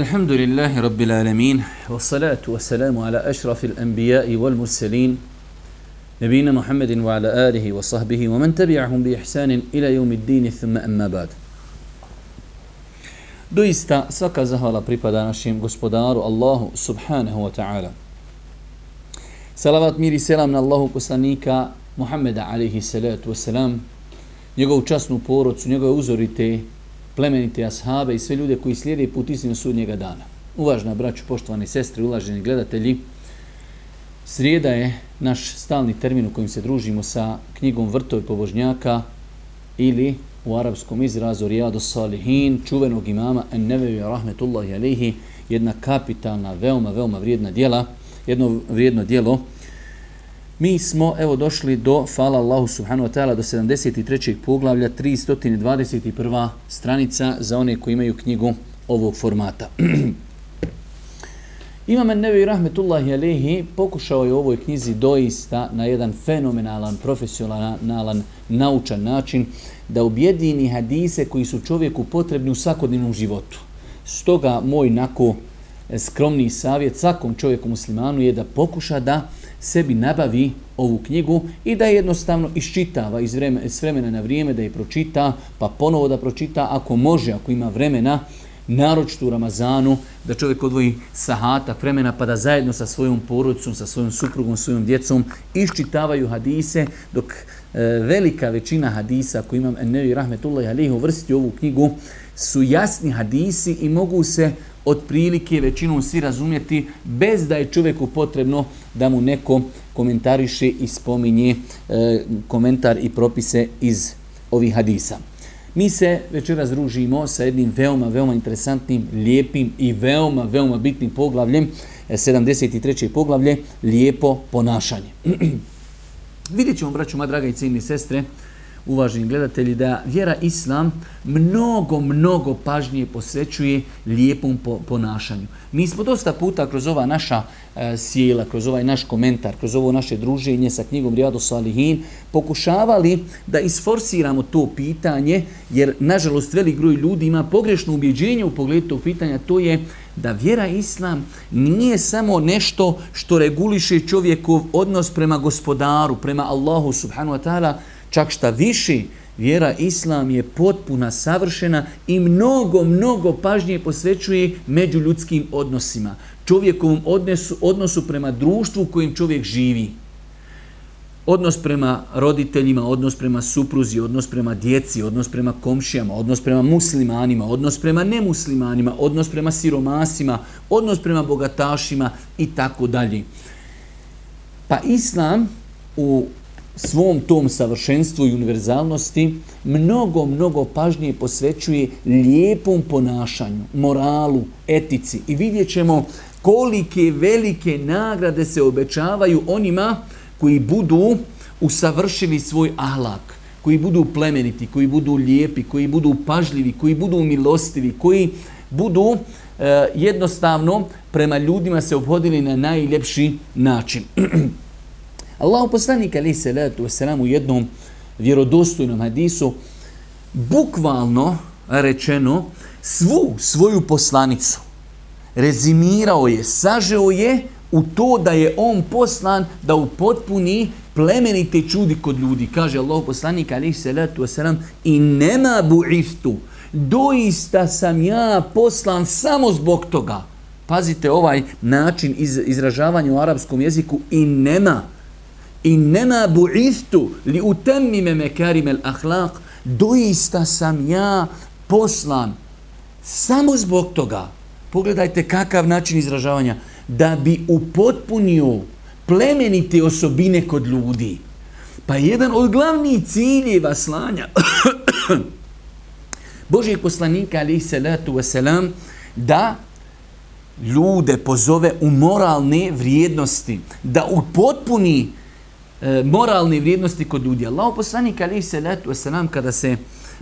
الحمد لله رب العالمين والصلاة والسلام على أشرف الأنبياء والمرسلين نبينا محمد وعلى آله وصحبه ومن تبعهم بإحسان إلى يوم الدين ثم أما بعد Doista svaka zahvala pripada našem gospodaru Allahu subhanahu wa ta'ala. Salavat mir i selam na Allahu poslanika Muhammeda alaihi salatu wa salam, njegovu časnu porodcu, njegove uzorite plemenite ashabe i sve ljude koji slijede put istinu sudnjega dana. Uvažna braću, poštovane sestre, ulaženi gledatelji, srijeda je naš stalni termin u kojim se družimo sa knjigom Vrtovi pobožnjaka ili u arapskom izrazu Rijadu Salihin, čuvenog imama Ennevevi Rahmetullahi Alihi, jedna kapitalna, veoma, veoma vrijedna dijela, jedno vrijedno dijelo, Mi smo evo došli do fala Allahu subhanahu wa ta'ala do 73. poglavlja 321. stranica za one koji imaju knjigu ovog formata. Imam Nevi Rahmetullahi Alehi pokušao je u ovoj knjizi doista na jedan fenomenalan, profesionalan, naučan način da objedini hadise koji su čovjeku potrebni u svakodnevnom životu. Stoga moj nako skromni savjet svakom čovjeku muslimanu je da pokuša da sebi nabavi ovu knjigu i da je jednostavno iščitava iz vremena, iz vremena na vrijeme, da je pročita, pa ponovo da pročita, ako može, ako ima vremena, naročito u Ramazanu, da čovjek odvoji sahata vremena, pa da zajedno sa svojom porodicom, sa svojom suprugom, svojom djecom, iščitavaju hadise, dok e, velika većina hadisa koji imam Ennevi Rahmetullahi Alihi uvrstiti ovu knjigu, su jasni hadisi i mogu se otprilike većinom svi razumjeti bez da je čovjeku potrebno da mu neko komentariše i spominje e, komentar i propise iz ovih hadisa. Mi se večeras družimo sa jednim veoma, veoma interesantnim, lijepim i veoma, veoma bitnim poglavljem, e, 73. Poglavlje, lijepo ponašanje. Vidjet ćemo, braću, ma draga i ciljni sestre, uvaženi gledatelji, da vjera Islam mnogo, mnogo pažnije posvećuje lijepom ponašanju. Mi smo dosta puta kroz ova naša e, sjela, kroz ovaj naš komentar, kroz ovo naše druženje sa knjigom Rijadu Salihin, pokušavali da isforsiramo to pitanje, jer nažalost velik groj ljudi ima pogrešno ubjeđenje u pogledu tog pitanja, to je da vjera Islam nije samo nešto što reguliše čovjekov odnos prema gospodaru, prema Allahu subhanu wa ta'ala, Čak šta viši, vjera Islam je potpuna, savršena i mnogo, mnogo pažnje posvećuje među ljudskim odnosima. Čovjekovom odnosu, odnosu prema društvu u kojim čovjek živi. Odnos prema roditeljima, odnos prema supruzi, odnos prema djeci, odnos prema komšijama, odnos prema muslimanima, odnos prema nemuslimanima, odnos prema siromasima, odnos prema bogatašima i tako dalje. Pa Islam u svom tom savršenstvu i univerzalnosti mnogo, mnogo pažnije posvećuje lijepom ponašanju, moralu, etici. I vidjet ćemo kolike velike nagrade se obećavaju onima koji budu usavršili svoj ahlak, koji budu plemeniti, koji budu lijepi, koji budu pažljivi, koji budu milostivi, koji budu e, jednostavno prema ljudima se obhodili na najljepši način. Allahu poslanik ali se letu u jednom vjerodostojnom hadisu bukvalno rečeno svu svoju poslanicu rezimirao je, sažeo je u to da je on poslan da u potpuni plemenite čudi kod ljudi. Kaže Allah poslanik alaihi salatu wasalam i nema bu'iftu. Doista sam ja poslan samo zbog toga. Pazite ovaj način iz, izražavanja u arapskom jeziku i nema Innema bu'ithtu li utemmime mekarime ahlak. Doista sam ja poslan samo zbog toga. Pogledajte kakav način izražavanja. Da bi upotpunio plemenite osobine kod ljudi. Pa jedan od glavnih ciljeva slanja Božijeg poslanika alaihi salatu wasalam da ljude pozove u moralne vrijednosti. Da upotpuni e, moralne vrijednosti kod ljudi. Allah poslanik ali se letu wasalam kada se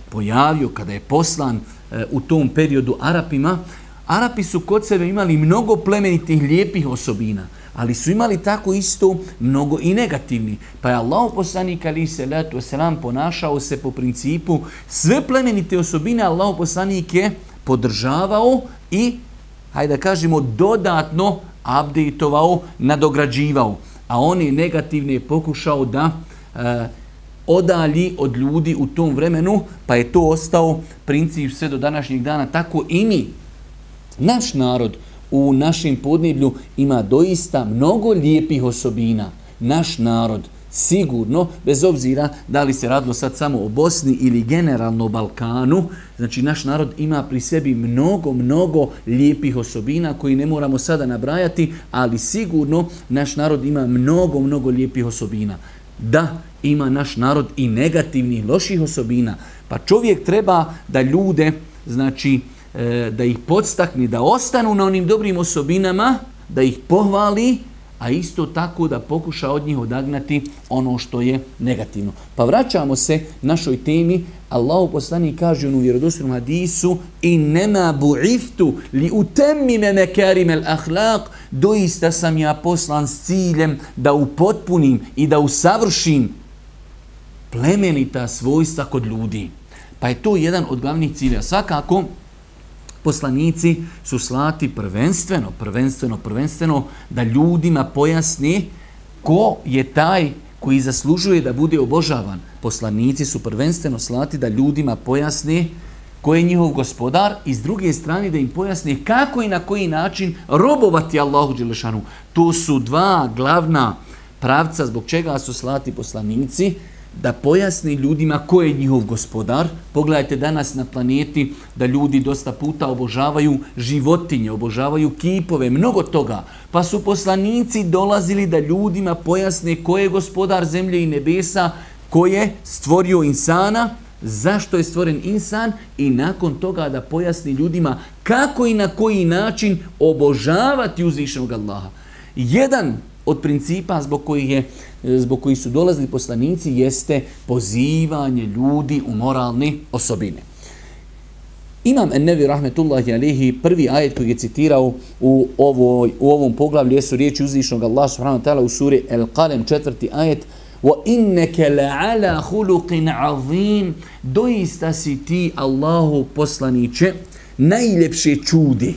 pojavio, kada je poslan e, u tom periodu Arapima, Arapi su kod sebe imali mnogo plemenitih lijepih osobina, ali su imali tako isto mnogo i negativni. Pa je Allah poslanik ali se letu selam ponašao se po principu sve plemenite osobine Allah poslanik je podržavao i hajde da kažemo, dodatno updateovao, nadograđivao. A on je negativne pokušao da e, odalji od ljudi u tom vremenu, pa je to ostao princip sve do današnjeg dana. Tako i mi, naš narod u našem podneblju ima doista mnogo lijepih osobina. Naš narod, sigurno, bez obzira da li se radilo sad samo o Bosni ili generalno o Balkanu, znači naš narod ima pri sebi mnogo, mnogo lijepih osobina koji ne moramo sada nabrajati, ali sigurno naš narod ima mnogo, mnogo lijepih osobina. Da, ima naš narod i negativnih, loših osobina, pa čovjek treba da ljude, znači, eh, da ih podstakni, da ostanu na onim dobrim osobinama, da ih pohvali, a isto tako da pokuša od njih odagnati ono što je negativno. Pa vraćamo se našoj temi. Allahu poslani kaže u vjerodostojnom hadisu i nema bu'iftu li utemmime mekarim el ahlak doista sam ja poslan s ciljem da upotpunim i da usavršim plemenita svojstva kod ljudi. Pa je to jedan od glavnih cilja. Svakako, poslanici su slati prvenstveno, prvenstveno, prvenstveno da ljudima pojasni ko je taj koji zaslužuje da bude obožavan. Poslanici su prvenstveno slati da ljudima pojasni ko je njihov gospodar i s druge strane da im pojasni kako i na koji način robovati Allahu Đelešanu. To su dva glavna pravca zbog čega su slati poslanici da pojasni ljudima ko je njihov gospodar. Pogledajte danas na planeti da ljudi dosta puta obožavaju životinje, obožavaju kipove, mnogo toga. Pa su poslanici dolazili da ljudima pojasne ko je gospodar zemlje i nebesa, ko je stvorio insana, zašto je stvoren insan i nakon toga da pojasni ljudima kako i na koji način obožavati uzvišenog Allaha. Jedan od principa zbog kojih, je, zbog kojih su dolazili poslanici jeste pozivanje ljudi u moralne osobine. Imam Ennevi rahmetullahi alihi prvi ajet koji je citirao u, ovoj, u ovom poglavlju jesu riječi uzvišnog Allah subhanahu wa ta'ala u suri El Qalem četvrti ajet wa لَعَلَى la'ala عَظِيمٍ doista si ti Allahu poslaniće najljepše čudi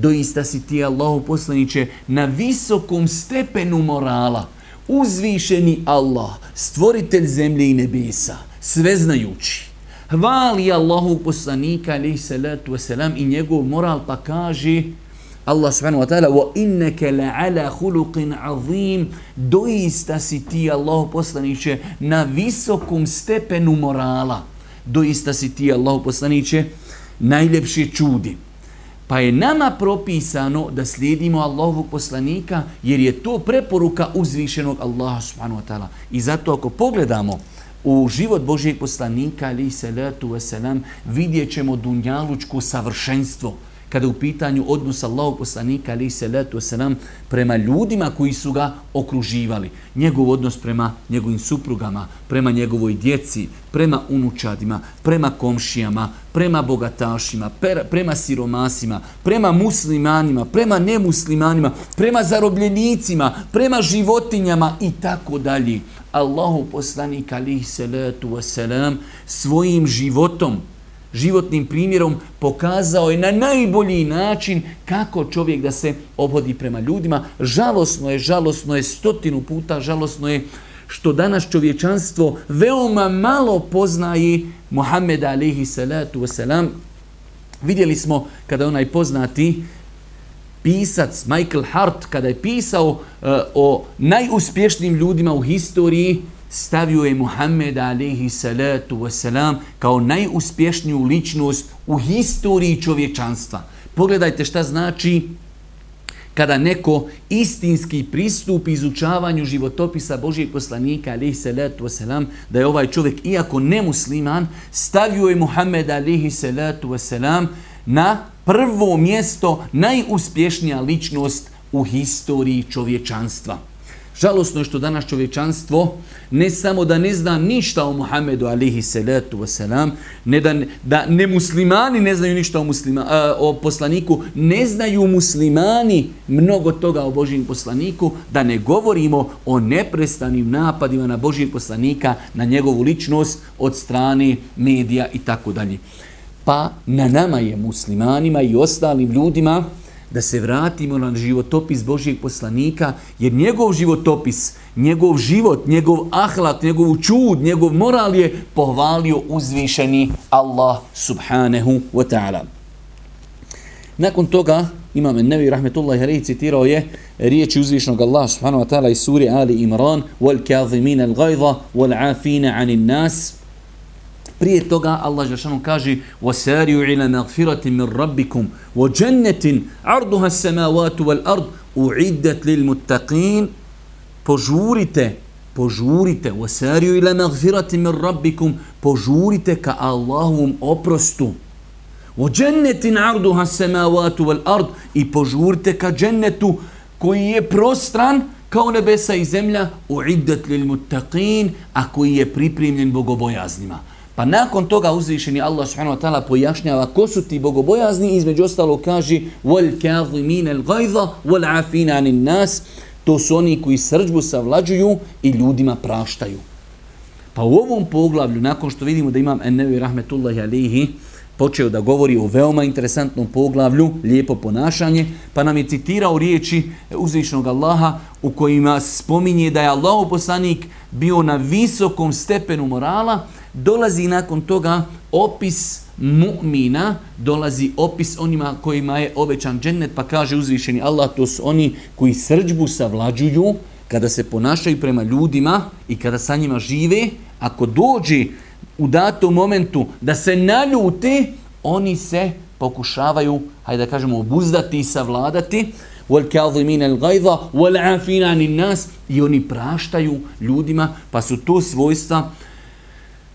doista si ti Allahu poslaniće na visokom stepenu morala, uzvišeni Allah, stvoritelj zemlje i nebesa, sveznajući. Hvali Allahu poslanika alaihi salatu wasalam i njegov moral pa kaže Allah subhanahu wa ta'ala wa innaka la'ala khuluqin azim. Doista si ti Allahu poslaniće na visokom stepenu morala. Doista si ti Allahu poslaniće najljepši čudi. Pa je nama propisano da slijedimo Allahovog poslanika jer je to preporuka uzvišenog Allaha subhanahu wa ta'ala. I zato ako pogledamo u život Božijeg poslanika ali salatu wasalam vidjet ćemo dunjalučko savršenstvo kada u pitanju odnos Allahu poslanika ali se letu selam prema ljudima koji su ga okruživali. Njegov odnos prema njegovim suprugama, prema njegovoj djeci, prema unučadima, prema komšijama, prema bogatašima, prema siromasima, prema muslimanima, prema nemuslimanima, prema zarobljenicima, prema životinjama i tako dalje. Allahu poslanik alihi salatu wasalam svojim životom životnim primjerom pokazao je na najbolji način kako čovjek da se obhodi prema ljudima. Žalosno je, žalosno je, stotinu puta žalosno je što danas čovječanstvo veoma malo poznaje Muhammed alaihi salatu wasalam. Vidjeli smo kada onaj poznati pisac Michael Hart kada je pisao uh, o najuspješnijim ljudima u historiji stavio je Muhammed alaihi salatu wasalam kao najuspješniju ličnost u historiji čovječanstva. Pogledajte šta znači kada neko istinski pristup izučavanju životopisa Božijeg poslanika alaihi salatu wasalam da je ovaj čovjek iako nemusliman stavio je Muhammed alaihi salatu wasalam na prvo mjesto najuspješnija ličnost u historiji čovječanstva. Žalosno je što danas čovječanstvo ne samo da ne zna ništa o Muhammedu alihi salatu wasalam, ne da, da ne muslimani ne znaju ništa o, muslima, o poslaniku, ne znaju muslimani mnogo toga o Božijem poslaniku, da ne govorimo o neprestanim napadima na Božijeg poslanika, na njegovu ličnost od strane medija i tako dalje. Pa na nama je muslimanima i ostalim ljudima da se vratimo na životopis Božijeg poslanika, jer njegov životopis, njegov život, njegov ahlat, njegov čud, njegov moral je pohvalio uzvišeni Allah subhanahu wa ta'ala. Nakon toga, Imam Nevi Rahmetullahi Hrehi citirao je riječi uzvišnog Allah subhanahu wa ta'ala iz suri Ali Imran wal kazimin al gajza wal afina anin nas Prije toga Allah Žešanu kaže وَسَارِيُ إِلَى مَغْفِرَةٍ مِنْ رَبِّكُمْ وَجَنَّةٍ عَرْضُهَا السَّمَاوَاتُ وَالْأَرْضُ أُعِدَّتْ لِلْمُتَّقِينَ Požurite, požurite وَسَارِيُ إِلَى مَغْفِرَةٍ مِنْ رَبِّكُمْ Požurite ka Allahovom oprostu. وَجَنَّةٍ عَرْضُهَا السَّمَاوَاتُ وَالْأَرْضُ I požurite ka džennetu koji je prostran kao nebesa i zemlja uiddat lil muttaqin a koji je pripremljen bogobojaznima Pa nakon toga uzvišeni Allah subhanahu wa ta'ala pojašnjava ko su ti bogobojazni između ostalo kaže wal kazimin al ghaiza wal afina anin nas to su oni koji srđbu savlađuju i ljudima praštaju. Pa u ovom poglavlju nakon što vidimo da imam Ennevi rahmetullahi alihi počeo da govori o veoma interesantnom poglavlju, lijepo ponašanje, pa nam je citirao riječi uzvišnog Allaha u kojima spominje da je Allah poslanik bio na visokom stepenu morala, dolazi nakon toga opis mu'mina, dolazi opis onima kojima je obećan džennet, pa kaže uzvišeni Allah, to su oni koji srđbu savlađuju kada se ponašaju prema ljudima i kada sa njima žive, ako dođe u datom momentu da se naljute, oni se pokušavaju, hajde da kažemo, obuzdati i savladati, wal kadhimin al ghaiza wal afina nas. I oni praštaju ljudima pa su to svojstva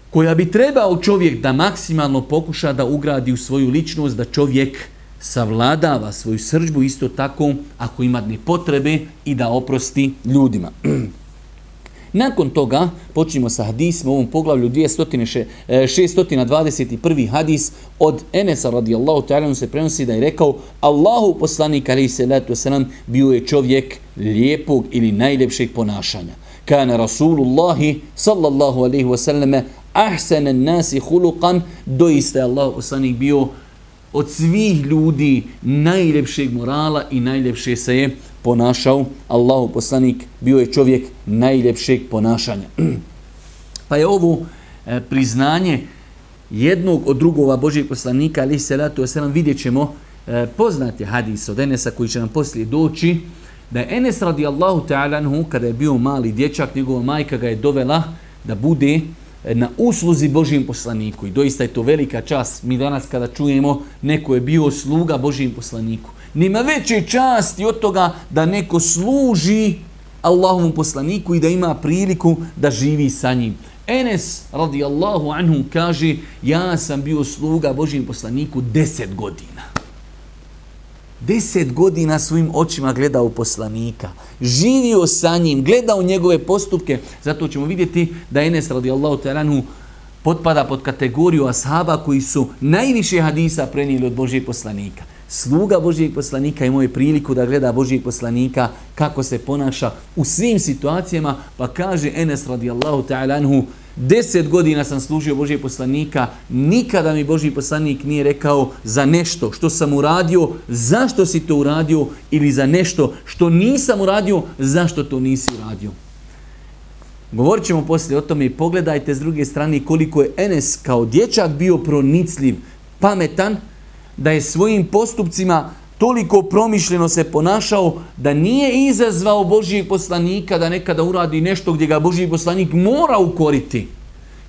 koja bi trebao čovjek da maksimalno pokuša da ugradi u svoju ličnost, da čovjek savladava svoju srđbu isto tako ako ima dne potrebe i da oprosti ljudima. Nakon toga počnemo sa hadisom u ovom poglavlju 621. E, hadis od Enesa radijallahu ta'ala se prenosi da je rekao Allahu poslanik alaihi salatu wasalam bio je čovjek lijepog ili najljepšeg ponašanja. Kana Rasulullahi sallallahu alaihi wasallam ahsanan nasi hulukan doista je Allah poslanik bio od svih ljudi najljepšeg morala i najljepše se je ponašao. Allahu poslanik bio je čovjek najljepšeg ponašanja. pa je ovo e, priznanje jednog od drugova Božijeg poslanika, ali se ratu selam vidjet ćemo e, poznati hadis od Enesa koji će nam poslije doći, da je Enes radijallahu ta'ala kada je bio mali dječak, njegova majka ga je dovela da bude na usluzi Božijem poslaniku. I doista je to velika čast. Mi danas kada čujemo neko je bio sluga Božijem poslaniku. Nima veće časti od toga da neko služi Allahovom poslaniku i da ima priliku da živi sa njim. Enes radijallahu anhu kaže ja sam bio sluga Božijem poslaniku deset godina. Deset godina svojim očima gledao poslanika, živio sa njim, gledao njegove postupke. Zato ćemo vidjeti da Enes radijallahu talanu potpada pod kategoriju ashaba koji su najviše hadisa prenijeli od Božijeg poslanika. Sluga Božijeg poslanika imao je priliku da gleda Božijeg poslanika kako se ponaša u svim situacijama, pa kaže Enes radijallahu ta'ala anhu, deset godina sam služio Božijeg poslanika, nikada mi Božiji poslanik nije rekao za nešto što sam uradio, zašto si to uradio, ili za nešto što nisam uradio, zašto to nisi uradio. Govorit ćemo poslije o tome i pogledajte s druge strane koliko je Enes kao dječak bio pronicljiv, pametan, da je svojim postupcima toliko promišljeno se ponašao da nije izazvao Božijeg poslanika da nekada uradi nešto gdje ga Božiji poslanik mora ukoriti.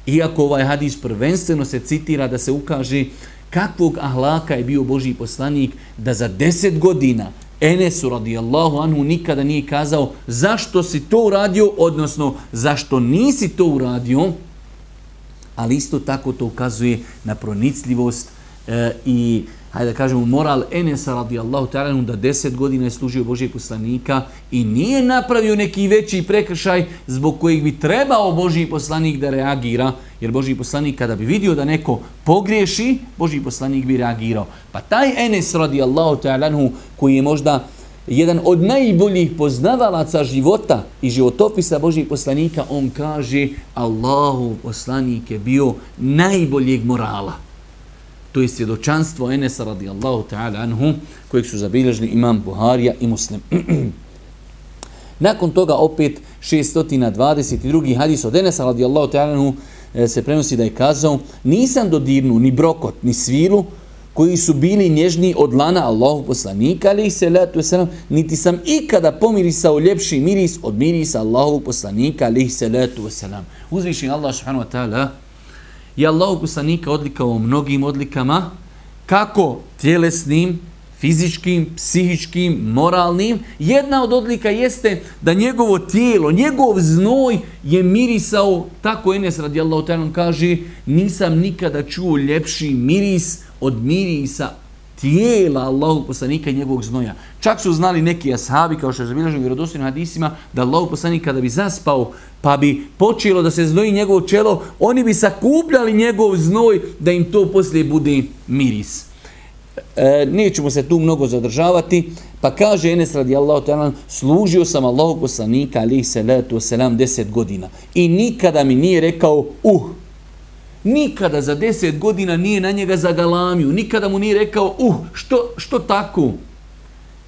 Iako ovaj hadis prvenstveno se citira da se ukaže kakvog ahlaka je bio Božiji poslanik da za deset godina Enesu radijallahu anhu nikada nije kazao zašto si to uradio, odnosno zašto nisi to uradio, ali isto tako to ukazuje na pronicljivost e, i hajde da kažemo, moral Enesa radijallahu ta'ala da deset godina je služio Božijeg poslanika i nije napravio neki veći prekršaj zbog kojeg bi trebao Božiji poslanik da reagira, jer Božiji poslanik kada bi vidio da neko pogriješi, Božiji poslanik bi reagirao. Pa taj Enes radijallahu ta'ala koji je možda jedan od najboljih poznavalaca života i životopisa Božijeg poslanika, on kaže Allahu poslanik je bio najboljeg morala To je svjedočanstvo Enesa radijallahu ta'ala anhu, kojeg su zabilježili imam Buharija i Muslim. Nakon toga opet 622. hadis od Enesa radijallahu ta'ala anhu eh, se prenosi da je kazao nisam dodirnu ni brokot, ni svilu, koji su bili nježni od lana Allahu poslanika, ali se letu selam, niti sam ikada pomirisao ljepši miris od mirisa Allahu poslanika, ali se letu selam. uzvišeni Allah subhanahu wa ta'ala je Allahu poslanika odlikao mnogim odlikama, kako tjelesnim, fizičkim, psihičkim, moralnim. Jedna od odlika jeste da njegovo tijelo, njegov znoj je mirisao, tako Enes radijallahu ta'ala kaže, nisam nikada čuo ljepši miris od mirisa tijela Allahu poslanika i njegovog znoja. Čak su znali neki ashabi, kao što je zabilježeno u vjerodostojnim hadisima, da Allahog poslanik kada bi zaspao, pa bi počelo da se znoji njegovo čelo, oni bi sakupljali njegov znoj da im to poslije bude miris. E, nećemo se tu mnogo zadržavati, pa kaže Enes radijallahu ta'ala, služio sam Allahu poslanika, ali se letu selam, deset godina. I nikada mi nije rekao, uh, nikada za deset godina nije na njega zagalamio, nikada mu nije rekao, uh, što, što tako?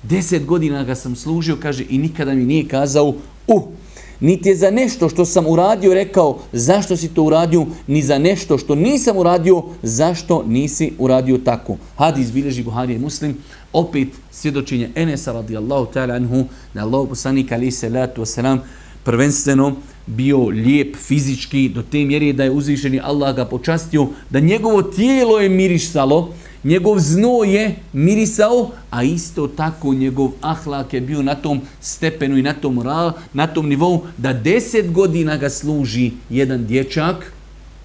Deset godina ga sam služio, kaže, i nikada mi nije kazao, uh, niti je za nešto što sam uradio rekao, zašto si to uradio, ni za nešto što nisam uradio, zašto nisi uradio tako. Hadis bilježi Buhari Muslim, opet svjedočenje Enesa radijallahu ta'ala anhu, da Allah poslanik ali salatu wasalam, prvenstveno bio lijep fizički do te mjere da je uzvišeni Allah ga počastio, da njegovo tijelo je mirisalo, njegov zno je mirisao, a isto tako njegov ahlak je bio na tom stepenu i na tom, na tom nivou da deset godina ga služi jedan dječak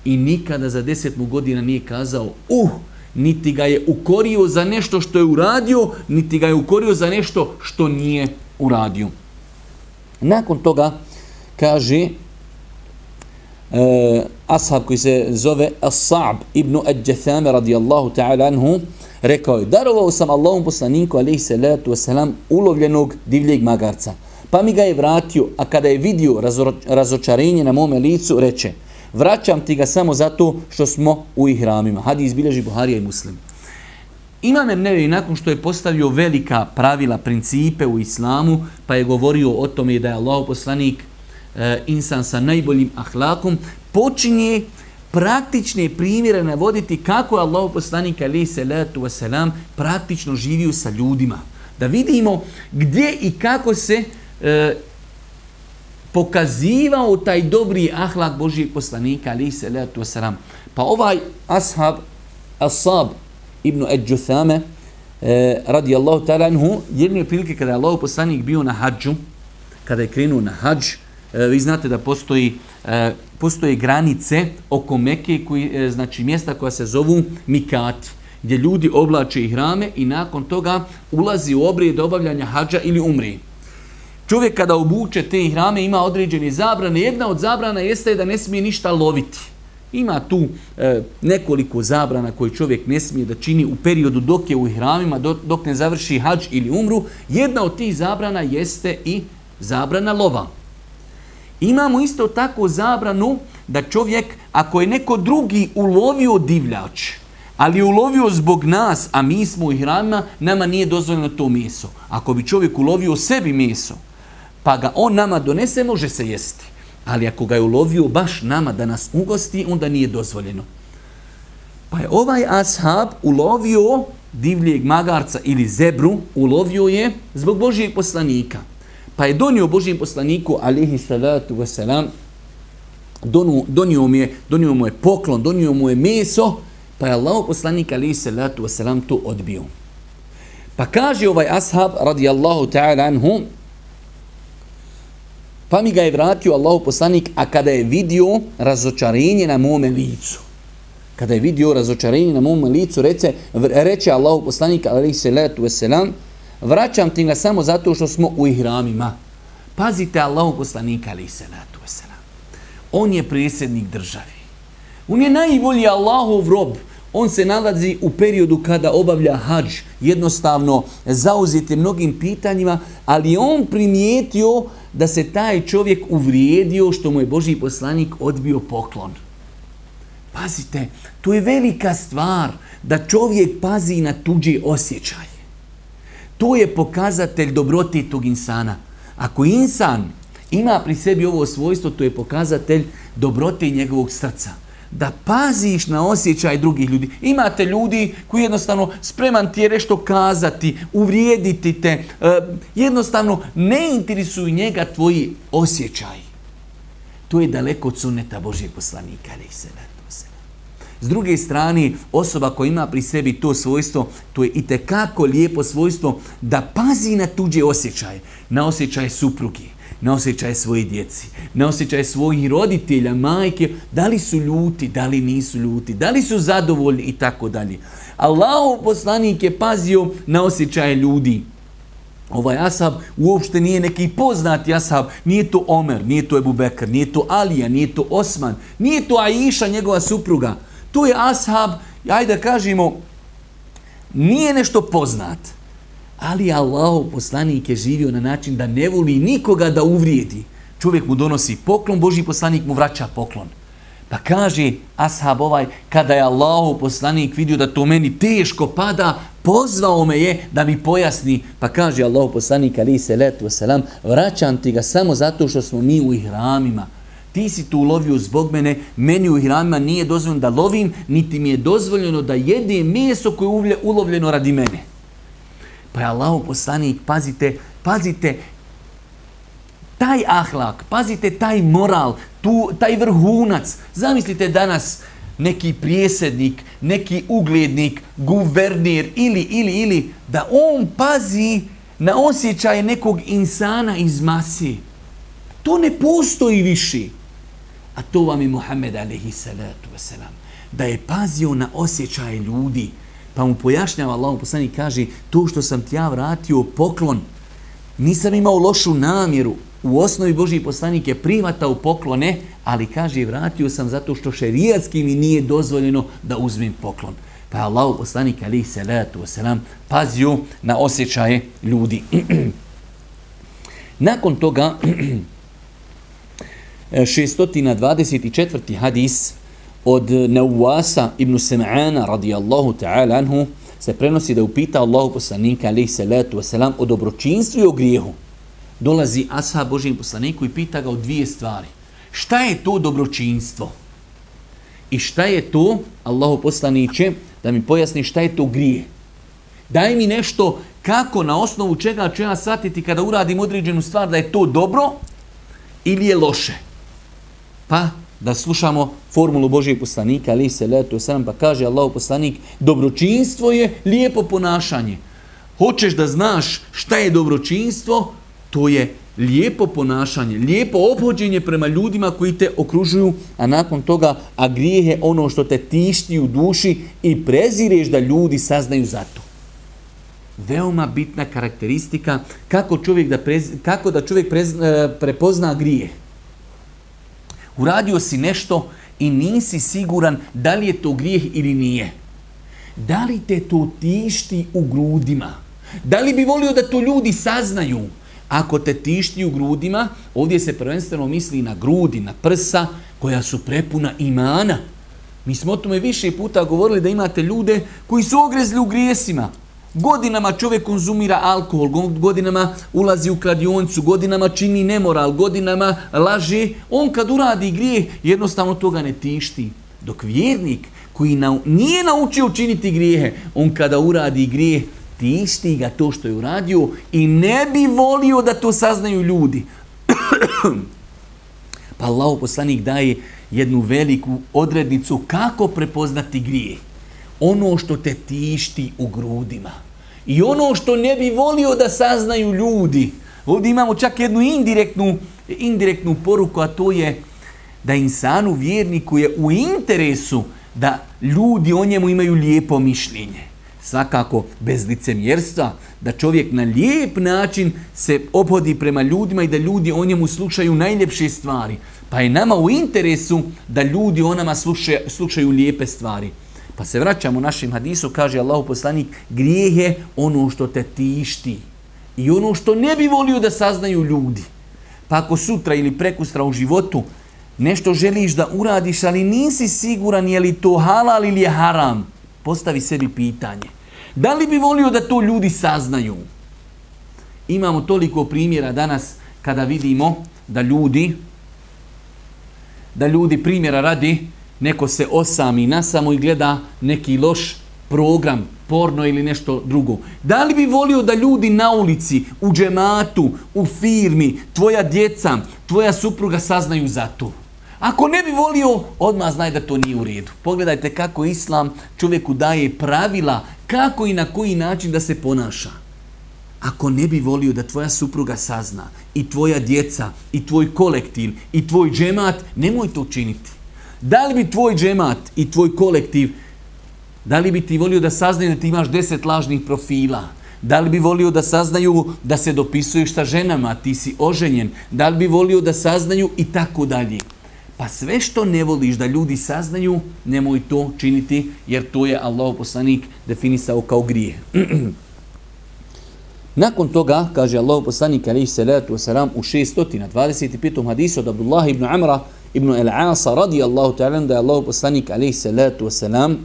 i nikada za deset mu godina nije kazao uh, niti ga je ukorio za nešto što je uradio, niti ga je ukorio za nešto što nije uradio. Nakon toga, kaže e, ashab koji se zove As-Sa'b ibn Al-Jatham radijallahu ta'ala anhu rekao je darovao sam Allahom poslaniku alaihi salatu wasalam ulovljenog divljeg magarca. Pa mi ga je vratio a kada je vidio razo razočarenje na mome licu reče vraćam ti ga samo zato što smo u ihramima. Hadis bilježi Buharija i Muslim. Imam Emnevi nakon što je postavio velika pravila, principe u islamu, pa je govorio o tome da je Allah poslanik e, insan sa najboljim ahlakom, počinje praktične primjere navoditi kako je Allah poslanik ali se letu wasalam praktično živio sa ljudima. Da vidimo gdje i kako se e, pokazivao taj dobri ahlak Božijeg poslanika ali se letu wasalam. Pa ovaj ashab, ashab ibn Eđuthame, e, radi Allahu ta'ala anhu, jedne prilike kada je Allah poslanik bio na hađu, kada je krenuo na hađu, E, vi znate da postoji e, postoje granice oko Mekke koji e, znači mjesta koja se zovu Mikati gdje ljudi oblače i hrame i nakon toga ulazi u obrijed obavljanja hađa ili umri. Čovjek kada obuče te hrame ima određene zabrane. Jedna od zabrana jeste da ne smije ništa loviti. Ima tu e, nekoliko zabrana koje čovjek ne smije da čini u periodu dok je u hramima, dok, dok ne završi hađ ili umru. Jedna od tih zabrana jeste i zabrana lova. Imamo isto tako zabranu da čovjek, ako je neko drugi ulovio divljač, ali je ulovio zbog nas, a mi smo u hramima, nama nije dozvoljeno to meso. Ako bi čovjek ulovio sebi meso, pa ga on nama donese, može se jesti. Ali ako ga je ulovio baš nama da nas ugosti, onda nije dozvoljeno. Pa je ovaj ashab ulovio divljeg magarca ili zebru, ulovio je zbog Božijeg poslanika. Pa je donio Božijem poslaniku, alihi salatu wasalam, donu, donio, mu je, donio mu je poklon, donio mu je meso, pa je Allah poslanik, alihi salatu wasalam, to odbio. Pa kaže ovaj ashab, radijallahu ta'ala anhu, pa mi ga je vratio Allah poslanik, a kada je vidio razočarenje na mome licu, kada je vidio razočarenje na mom licu, rece, reče Allah poslanik, alihi salatu wasalam, vraćam ti ga samo zato što smo u ihramima. Pazite Allahog poslanika ali se na wasalam. On je predsjednik državi. On je najbolji Allahov rob. On se nalazi u periodu kada obavlja hađ, jednostavno zauzite mnogim pitanjima, ali on primijetio da se taj čovjek uvrijedio što mu je Boži poslanik odbio poklon. Pazite, to je velika stvar da čovjek pazi na tuđi osjećaj. To je pokazatelj dobroti tog insana. Ako insan ima pri sebi ovo svojstvo, to je pokazatelj dobrote njegovog srca. Da paziš na osjećaj drugih ljudi. Imate ljudi koji jednostavno spreman ti je nešto kazati, uvrijediti te, e, jednostavno ne interesuju njega tvoji osjećaji. To je daleko od suneta Božijeg poslanika. S druge strane, osoba koja ima pri sebi to svojstvo, to je i tekako lijepo svojstvo da pazi na tuđe osjećaje, na osjećaje supruge, na osjećaje svoje djeci, na osjećaje svojih roditelja, majke, da li su ljuti, da li nisu ljuti, da li su zadovoljni i tako dalje. Allahov poslanik je pazio na osjećaje ljudi. Ovaj ashab uopšte nije neki poznati ashab, nije to Omer, nije to Ebu Bekr, nije to Alija, nije to Osman, nije to Aisha, njegova supruga. To je ashab, ajde da kažemo, nije nešto poznat, ali Allahov poslanik je živio na način da ne voli nikoga da uvrijedi. Čovjek mu donosi poklon, Boži poslanik mu vraća poklon. Pa kaže ashab ovaj, kada je Allahov poslanik vidio da to meni teško pada, pozvao me je da mi pojasni. Pa kaže Allahov poslanik, ali se letu selam, vraćam ti ga samo zato što smo mi u ihramima ti si tu lovio zbog mene, meni u hramima nije dozvoljeno da lovim, niti mi je dozvoljeno da jedim meso koje je ulovljeno radi mene. Pa je Allah poslanik, pazite, pazite, taj ahlak, pazite taj moral, tu, taj vrhunac. Zamislite danas neki prijesednik, neki uglednik, guvernir ili, ili, ili, da on pazi na osjećaje nekog insana iz masi. To ne postoji više. A to vam je Muhammed alaihi salatu wasalam. Da je pazio na osjećaje ljudi. Pa mu pojašnjava Allah poslanik kaže to što sam ti ja vratio poklon. Nisam imao lošu namjeru. U osnovi Božji poslanik je privatao poklone, ali kaže vratio sam zato što šerijatski mi nije dozvoljeno da uzmem poklon. Pa Allah poslanik alaihi salatu wasalam pazio na osjećaje ljudi. Nakon toga E, 624. hadis od Nawasa ibn Sam'ana radijallahu ta'ala anhu se prenosi da upita Allahu poslanika alaihi salatu wasalam o dobročinstvu i o grijehu. Dolazi Asa Božijem poslaniku i pita ga o dvije stvari. Šta je to dobročinstvo? I šta je to, Allahu poslaniće, da mi pojasni šta je to grije? Daj mi nešto kako na osnovu čega ću ja shvatiti kada uradim određenu stvar da je to dobro ili je loše. Pa da slušamo formulu Božijeg poslanika, ali se letu sam, pa kaže Allahu poslanik, dobročinstvo je lijepo ponašanje. Hoćeš da znaš šta je dobročinstvo? To je lijepo ponašanje, lijepo obhođenje prema ljudima koji te okružuju, a nakon toga, a grijeh je ono što te tišti u duši i prezireš da ljudi saznaju za to. Veoma bitna karakteristika kako, čovjek da prez, kako da čovjek prez, e, prepozna grijeh uradio si nešto i nisi siguran da li je to grijeh ili nije. Da li te to tišti u grudima? Da li bi volio da to ljudi saznaju? Ako te tišti u grudima, ovdje se prvenstveno misli na grudi, na prsa, koja su prepuna imana. Mi smo o tome više puta govorili da imate ljude koji su ogrezli u grijesima. Godinama čovjek konzumira alkohol, godinama ulazi u kladioncu, godinama čini nemoral, godinama laže. On kad uradi grijeh, jednostavno toga ne tišti. Dok vjernik koji na, nije naučio učiniti grijehe, on kada uradi grijeh, tišti ga to što je uradio i ne bi volio da to saznaju ljudi. pa Allah poslanik daje jednu veliku odrednicu kako prepoznati grijeh. Ono što te tišti u grudima. I ono što ne bi volio da saznaju ljudi. Ovdje imamo čak jednu indirektnu, indirektnu poruku, a to je da insanu vjerniku je u interesu da ljudi o njemu imaju lijepo mišljenje. Svakako bez licemjerstva, da čovjek na lijep način se obhodi prema ljudima i da ljudi o njemu slušaju najljepše stvari. Pa je nama u interesu da ljudi o nama slušaju, slušaju lijepe stvari. Pa se vraćamo u našem hadisu, kaže Allahu poslanik, grijeh je ono što te tišti. I ono što ne bi volio da saznaju ljudi. Pa ako sutra ili prekustra u životu nešto želiš da uradiš, ali nisi siguran je li to halal ili je haram, postavi sebi pitanje. Da li bi volio da to ljudi saznaju? Imamo toliko primjera danas kada vidimo da ljudi da ljudi primjera radi neko se osami na samo i gleda neki loš program, porno ili nešto drugo. Da li bi volio da ljudi na ulici, u džematu, u firmi, tvoja djeca, tvoja supruga saznaju za to? Ako ne bi volio, odmah znaj da to nije u redu. Pogledajte kako Islam čovjeku daje pravila kako i na koji način da se ponaša. Ako ne bi volio da tvoja supruga sazna i tvoja djeca i tvoj kolektiv i tvoj džemat, nemoj to učiniti. Da li bi tvoj džemat i tvoj kolektiv, da li bi ti volio da saznaju da ti imaš deset lažnih profila? Da li bi volio da saznaju da se dopisuješ sa ženama, ti si oženjen? Da li bi volio da saznaju i tako dalje? Pa sve što ne voliš da ljudi saznaju, nemoj to činiti, jer to je Allah poslanik definisao kao grije. Nakon toga, kaže Allah poslanik alaihi salatu wasalam u 625. hadisu od Abdullah ibn Amra ibn al-Asa radijallahu ta'ala da je Allah poslanik alaihi salatu wasalam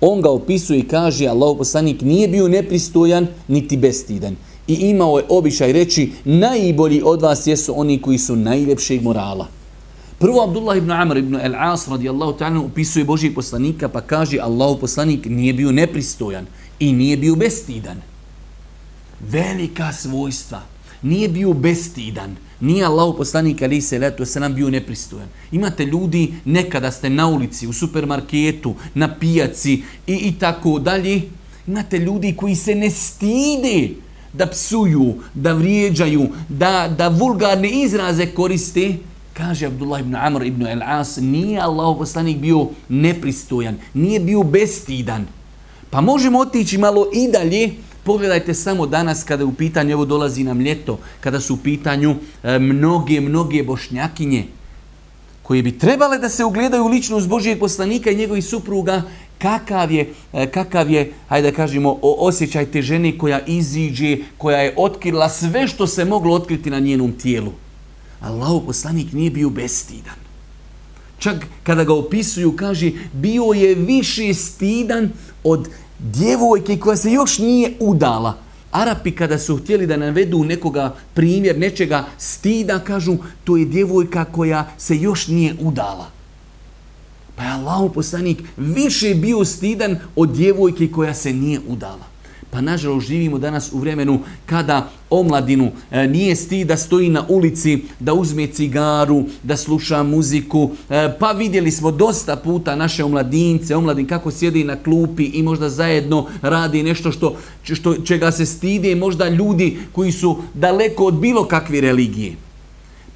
on ga opisuje i kaže Allah poslanik nije bio nepristojan niti bestidan i imao je običaj reći najbolji od vas jesu oni koji su najljepšeg morala. Prvo Abdullah ibn Amr ibn al-As radijallahu ta'ala upisuje Božijeg poslanika pa kaže Allahu poslanik nije bio nepristojan i nije bio bestidan. Velika svojstva. Nije bio bestidan. Nije Allahu poslanik ali se leto se nam bio nepristojan. Imate ljudi nekada ste na ulici, u supermarketu, na pijaci i, i tako dalje. Imate ljudi koji se ne stide da psuju, da vrijeđaju, da, da vulgarne izraze koriste Kaže Abdullah ibn Amr ibn al-As, nije Allah poslanik bio nepristojan, nije bio bestidan. Pa možemo otići malo i dalje, pogledajte samo danas kada u pitanju, evo dolazi nam ljeto, kada su u pitanju e, mnoge, mnoge bošnjakinje, koje bi trebale da se ugledaju u ličnost Božijeg poslanika i njegovih supruga, kakav je, e, kakav je, hajde da kažemo, osjećaj te žene koja iziđe, koja je otkrila sve što se moglo otkriti na njenom tijelu. Allahu poslanik nije bio bestidan. Čak kada ga opisuju, kaže, bio je više stidan od djevojke koja se još nije udala. Arapi kada su htjeli da navedu nekoga primjer, nečega stida, kažu, to je djevojka koja se još nije udala. Pa je Allah poslanik više bio stidan od djevojke koja se nije udala. Pa nažalost živimo danas u vremenu kada omladinu e, nije sti da stoji na ulici, da uzme cigaru, da sluša muziku. E, pa vidjeli smo dosta puta naše omladince, omladin kako sjedi na klupi i možda zajedno radi nešto što, što čega se stide možda ljudi koji su daleko od bilo kakve religije.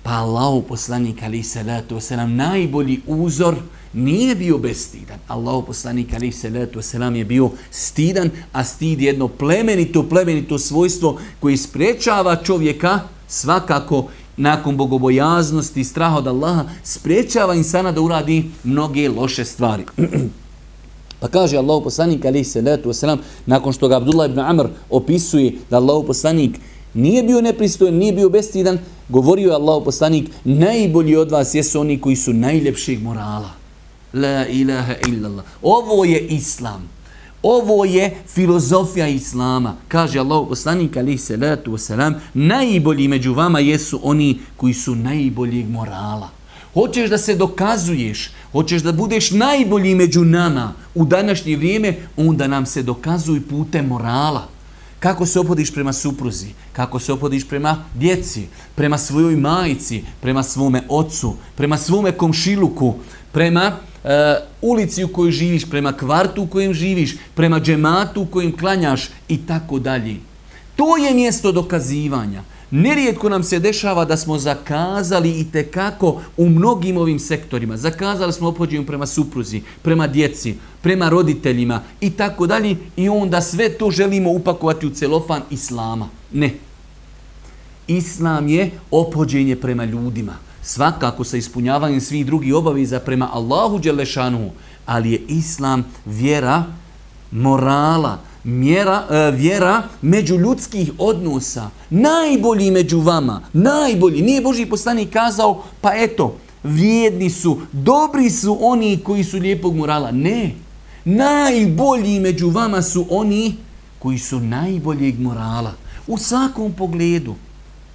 Pa Allah poslanik ali salatu leto se nam najbolji uzor nije bio bestidan. Allah poslanik ali se letu selam je bio stidan, a stid je jedno plemenito, plemenito svojstvo koji sprečava čovjeka svakako nakon bogobojaznosti i straha od Allaha, sprečava insana da uradi mnoge loše stvari. Pa kaže Allah poslanik ali se letu selam nakon što ga Abdullah ibn Amr opisuje da Allah poslanik nije bio nepristojen, nije bio bestidan, govorio je Allah poslanik, najbolji od vas jesu oni koji su najljepšeg morala. La ilaha illallah. Ovo je islam. Ovo je filozofija islama. Kaže Allah poslanik alaihi salatu wasalam, najbolji među vama jesu oni koji su najboljeg morala. Hoćeš da se dokazuješ, hoćeš da budeš najbolji među nama u današnje vrijeme, onda nam se dokazuj putem morala. Kako se opodiš prema supruzi, kako se opodiš prema djeci, prema svojoj majici, prema svome ocu, prema svome komšiluku, prema uh, ulici u kojoj živiš, prema kvartu u kojem živiš, prema džematu u kojem klanjaš i tako dalje. To je mjesto dokazivanja. Nerijetko nam se dešava da smo zakazali i te kako u mnogim ovim sektorima. Zakazali smo opođenju prema supruzi, prema djeci, prema roditeljima i tako dalje. I onda sve to želimo upakovati u celofan Islama. Ne. Islam je opođenje prema ljudima svakako sa ispunjavanjem svih drugih obaveza prema Allahu Đelešanu, ali je Islam vjera morala, mjera, e, vjera među ljudskih odnosa, najbolji među vama, najbolji. Nije Boži poslanik kazao, pa eto, vrijedni su, dobri su oni koji su lijepog morala. Ne, najbolji među vama su oni koji su najboljeg morala. U svakom pogledu.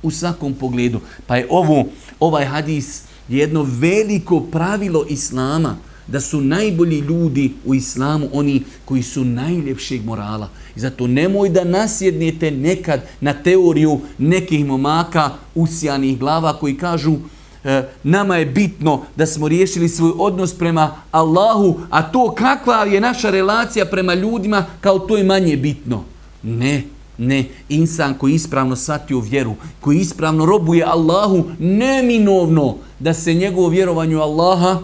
U svakom pogledu. Pa je ovo, ovaj hadis jedno veliko pravilo Islama da su najbolji ljudi u islamu oni koji su najljepšeg morala. I zato nemoj da nasjednete nekad na teoriju nekih momaka usijanih glava koji kažu e, nama je bitno da smo riješili svoj odnos prema Allahu, a to kakva je naša relacija prema ljudima, kao to je manje bitno. Ne, ne. Insan koji ispravno shvatio vjeru, koji ispravno robuje Allahu, neminovno da se njegovo vjerovanju Allaha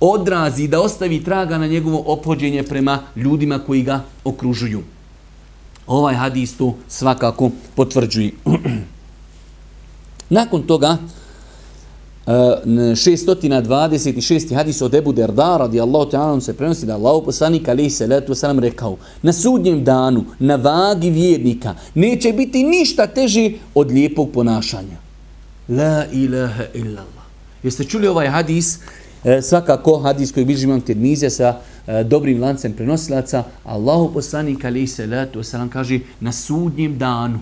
odrazi, da ostavi traga na njegovo opođenje prema ljudima koji ga okružuju. Ovaj hadis to svakako potvrđuje. Nakon toga, 626. hadis od Ebu Derda radijallahu ta'ala se prenosi da Allah poslanik alaihi salatu wasalam rekao na sudnjem danu, na vagi vjernika neće biti ništa teži od lijepog ponašanja. La ilaha illallah. Jeste čuli ovaj hadis? E, svakako hadis koji bilježi imam Tirmizija sa e, dobrim lancem prenosilaca, Allahu poslanik alaihi salatu wasalam kaže na sudnjem danu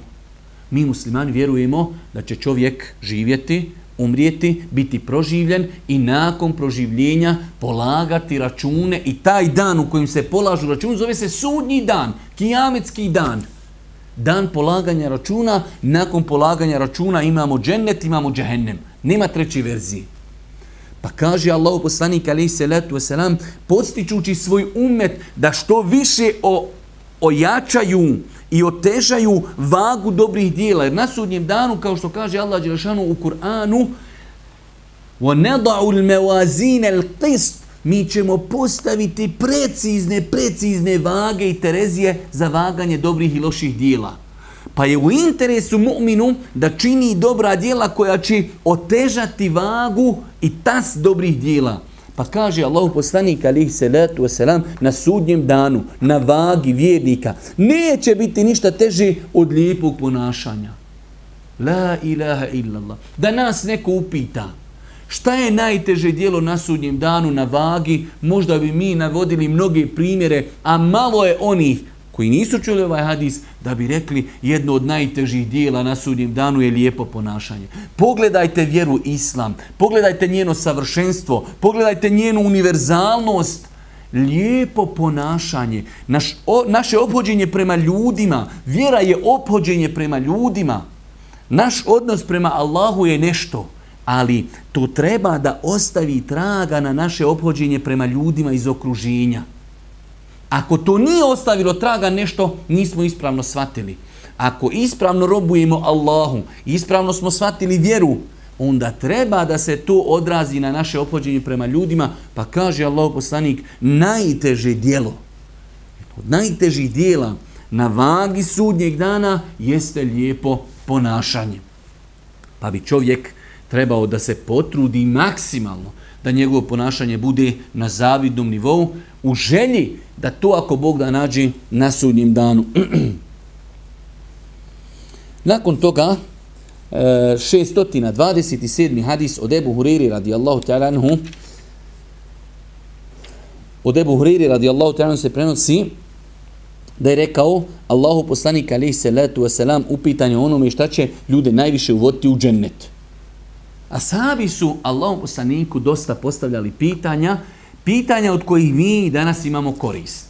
mi muslimani vjerujemo da će čovjek živjeti, umrijeti, biti proživljen i nakon proživljenja polagati račune i taj dan u kojem se polažu računi zove se sudnji dan, kijametski dan. Dan polaganja računa, nakon polaganja računa imamo džennet, imamo džehennem. Nema treći verzije. Pa kaže Allah poslanik alaih salatu wasalam, postičući svoj umet da što više o, ojačaju i otežaju vagu dobrih dijela. Jer na sudnjem danu, kao što kaže Allah Đelešanu u Kur'anu, وَنَضَعُ الْمَوَازِينَ الْقِسْتِ Mi ćemo postaviti precizne, precizne vage i terezije za vaganje dobrih i loših dijela. Pa je u interesu mu'minu da čini dobra dijela koja će otežati vagu i tas dobrih dijela. Pa kaže Allahu poslanik alihi salatu wasalam na sudnjem danu, na vagi vjernika, neće biti ništa teži od lijepog ponašanja. La ilaha illallah. Da nas neko upita, šta je najteže dijelo na sudnjem danu na vagi, možda bi mi navodili mnoge primjere, a malo je onih koji nisu čuli ovaj hadis, da bi rekli jedno od najtežih dijela na sudnjem danu je lijepo ponašanje. Pogledajte vjeru Islam, pogledajte njeno savršenstvo, pogledajte njenu univerzalnost, lijepo ponašanje, naš, o, naše obhođenje prema ljudima, vjera je obhođenje prema ljudima, naš odnos prema Allahu je nešto, ali to treba da ostavi traga na naše obhođenje prema ljudima iz okruženja. Ako to nije ostavilo traga nešto, nismo ispravno shvatili. Ako ispravno robujemo Allahu, ispravno smo shvatili vjeru, onda treba da se to odrazi na naše opođenje prema ljudima, pa kaže Allah poslanik, najteže dijelo, od najtežih dijela na vagi sudnjeg dana jeste lijepo ponašanje. Pa bi čovjek trebao da se potrudi maksimalno da njegovo ponašanje bude na zavidnom nivou, u želji da to ako Bog da nađe na sudnjem danu. Nakon toga, e, 627. Hadis od Ebu Huriri radijallahu ta'ala anhu, od Ebu Huriri radijallahu ta'ala se prenosi da je rekao Allahu poslanik alaihi salatu wasalam u pitanju onome šta će ljude najviše uvoditi u džennet. A su Allahom poslaniku dosta postavljali pitanja, pitanja od kojih mi danas imamo korist.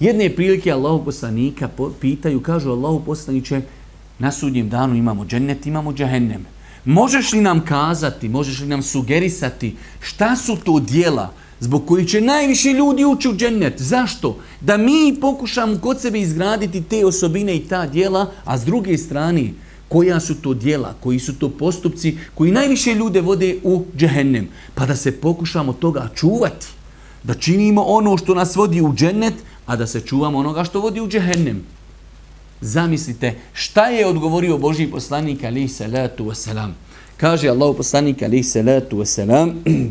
Jedne prilike Allahu poslanika pitaju, kažu Allahu poslaniće, na sudnjem danu imamo džennet, imamo džahennem. Možeš li nam kazati, možeš li nam sugerisati šta su to dijela zbog koji će najviše ljudi ući u džennet? Zašto? Da mi pokušamo kod sebe izgraditi te osobine i ta dijela, a s druge strane, koja su to dijela, koji su to postupci koji najviše ljude vode u džehennem. Pa da se pokušamo toga čuvati, da činimo ono što nas vodi u džennet, a da se čuvamo onoga što vodi u džehennem. Zamislite šta je odgovorio Boži poslanik alaihi salatu wasalam. Kaže Allah poslanik alaihi salatu wasalam,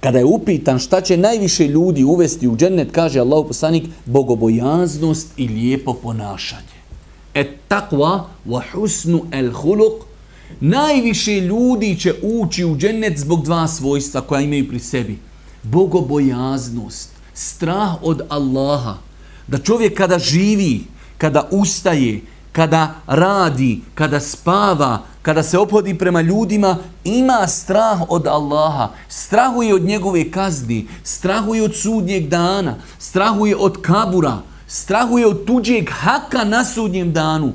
Kada je upitan šta će najviše ljudi uvesti u džennet, kaže Allah poslanik, bogobojaznost i lijepo ponašanje. Et takva wa husnu el huluk Najviše ljudi će ući u džennet zbog dva svojstva koja imaju pri sebi. Bogobojaznost, strah od Allaha. Da čovjek kada živi, kada ustaje, kada radi, kada spava, kada se ophodi prema ljudima, ima strah od Allaha, strahuje od njegove kazni, strahuje od sudnjeg dana, strahuje od kabura, strahuje od tuđeg haka na sudnjem danu.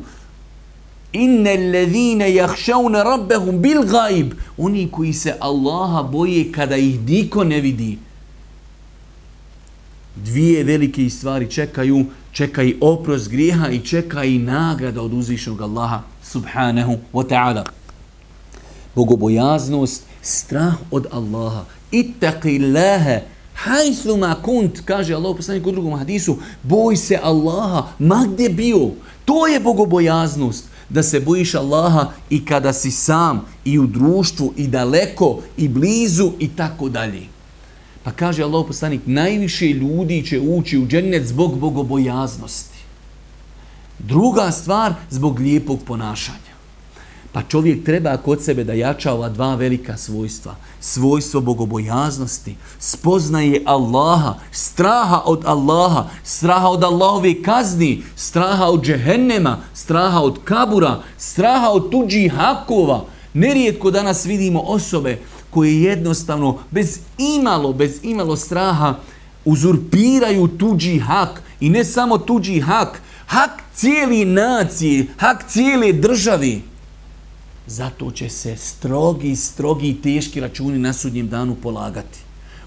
Inne ledine jahšaune rabbehum bil gaib. Oni koji se Allaha boje kada ih niko ne vidi. Dvije velike stvari čekaju, čeka i oprost grijeha i čeka i nagrada od uzvišnog Allaha subhanahu wa ta'ala. Bogobojaznost, strah od Allaha. Ittaqillaha Allahe, ma kunt, kaže Allah poslanik u drugom hadisu, boj se Allaha, ma gdje bio. To je bogobojaznost da se bojiš Allaha i kada si sam i u društvu i daleko i blizu i tako dalje. Pa kaže Allah poslanik, najviše ljudi će ući u džennet zbog bogobojaznosti. Druga stvar, zbog lijepog ponašanja. Pa čovjek treba kod sebe da jača ova dva velika svojstva. Svojstvo bogobojaznosti, spoznaje Allaha, straha od Allaha, straha od Allahove kazni, straha od džehennema, straha od kabura, straha od tuđih hakova. Nerijetko danas vidimo osobe koje jednostavno, bez imalo, bez imalo straha, uzurpiraju tuđi hak. I ne samo tuđi hak, hak cijeli nacije, hak cijele državi. Zato će se strogi, strogi i teški računi na sudnjem danu polagati.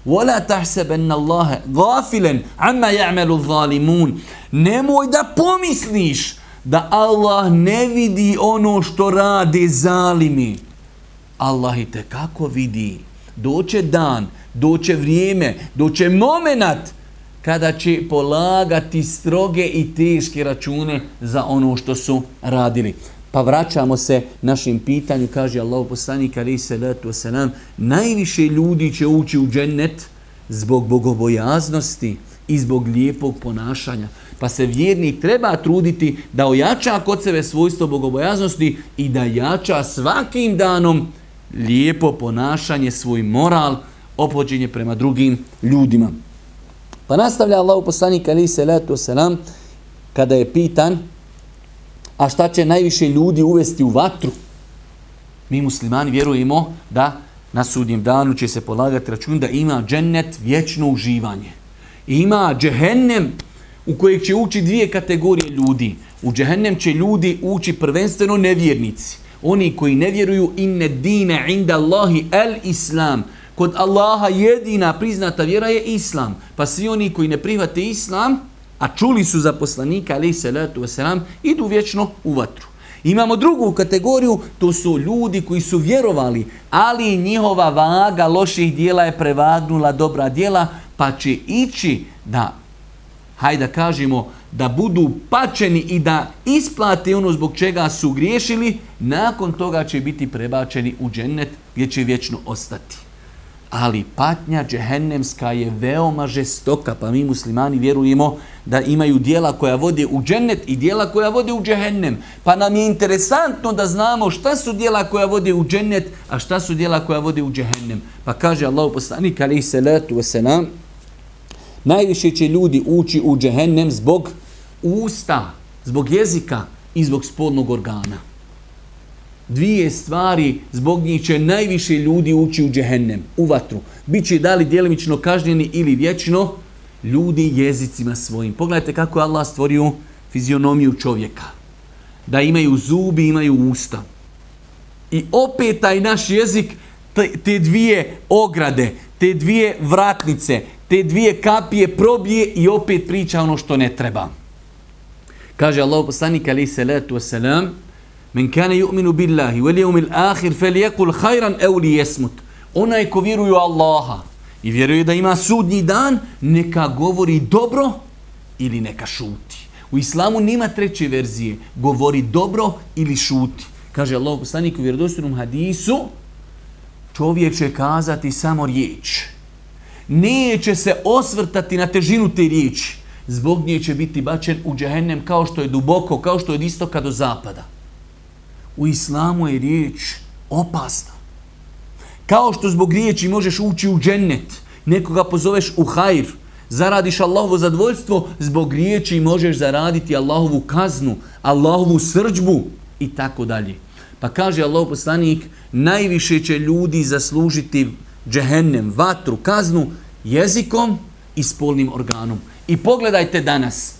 وَلَا تَحْسَبَنَّ اللَّهَ غَافِلًا عَمَّا يَعْمَلُ الظَّالِمُونَ Nemoj da pomisliš da Allah ne vidi ono što rade zalimi. Allah i te kako vidi. Doće dan, doće vrijeme, doće moment kada će polagati stroge i teške račune za ono što su radili. Pa vraćamo se našim pitanju, kaže Allah poslanik ali se letu selam, najviše ljudi će ući u džennet zbog bogobojaznosti i zbog lijepog ponašanja. Pa se vjernik treba truditi da ojača kod sebe svojstvo bogobojaznosti i da jača svakim danom lijepo ponašanje, svoj moral, opođenje prema drugim ljudima. Pa nastavlja Allahu poslanik ali se letu selam, kada je pitan A šta će najviše ljudi uvesti u vatru? Mi muslimani vjerujemo da na sudnjem danu će se polagati račun da ima džennet vječno uživanje. I ima džehennem u kojeg će ući dvije kategorije ljudi. U džehennem će ljudi ući prvenstveno nevjernici. Oni koji ne vjeruju inne dine inda Allahi el islam. Kod Allaha jedina priznata vjera je islam. Pa svi oni koji ne prihvate islam, a čuli su za poslanika ali se letu wasalam, idu vječno u vatru. Imamo drugu kategoriju, to su ljudi koji su vjerovali, ali njihova vaga loših dijela je prevagnula dobra dijela, pa će ići da, hajde da kažemo, da budu pačeni i da isplate ono zbog čega su griješili, nakon toga će biti prebačeni u džennet gdje će vječno ostati ali patnja džehennemska je veoma žestoka, pa mi muslimani vjerujemo da imaju dijela koja vode u džennet i dijela koja vode u džehennem. Pa nam je interesantno da znamo šta su dijela koja vode u džennet, a šta su dijela koja vode u džehennem. Pa kaže Allah poslanik alaih salatu wasalam, najviše će ljudi ući u džehennem zbog usta, zbog jezika i zbog spodnog organa dvije stvari zbog njih će najviše ljudi ući u džehennem, u vatru. Biće da li djelimično kažnjeni ili vječno ljudi jezicima svojim. Pogledajte kako je Allah stvorio fizionomiju čovjeka. Da imaju zubi, imaju usta. I opet taj naš jezik, te dvije ograde, te dvije vratnice, te dvije kapije probije i opet priča ono što ne treba. Kaže Allah poslanik alaih salatu wasalam, Men kane yu'minu billahi wal yawmil akhir falyakul khayran aw liyasmut. Onaj ko vjeruje u Allaha i vjeruje da ima sudnji dan, neka govori dobro ili neka šuti. U islamu nema treće verzije. Govori dobro ili šuti. Kaže Allah poslanik u vjerodostojnom hadisu, čovjek će kazati samo riječ. Neće se osvrtati na težinu te riječi. Zbog nje će biti bačen u džehennem kao što je duboko, kao što je od istoka do zapada U islamu je riječ opasna. Kao što zbog riječi možeš ući u džennet, nekoga pozoveš u hajr, zaradiš Allahovo zadvoljstvo, zbog riječi možeš zaraditi Allahovu kaznu, Allahovu srđbu i tako dalje. Pa kaže Allah poslanik, najviše će ljudi zaslužiti džehennem, vatru, kaznu jezikom i spolnim organom. I pogledajte danas,